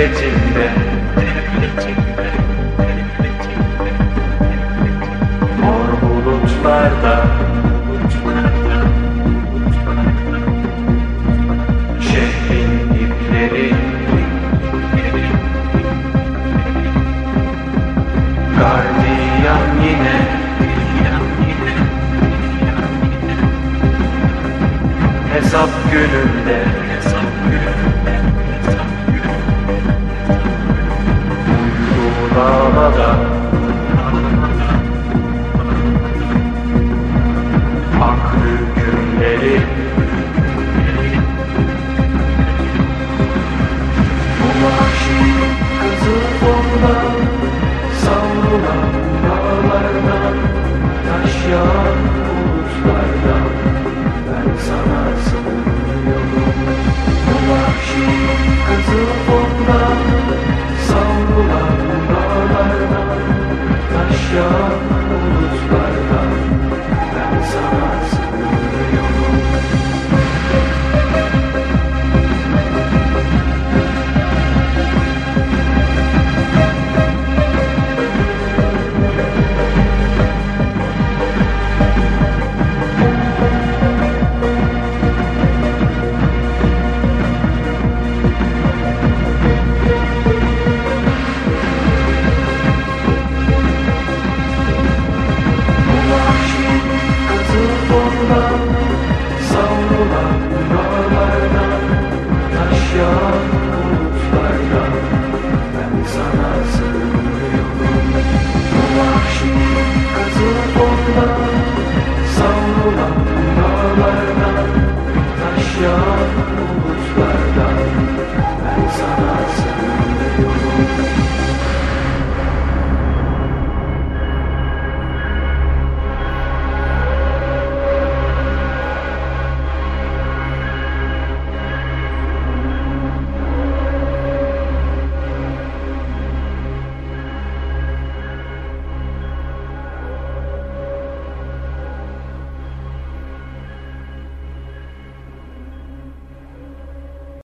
bilecekler Mor bulutlarda. Şehrin ipleri. Gardiyan yine. Hesap gününde. Hesap Ramadan.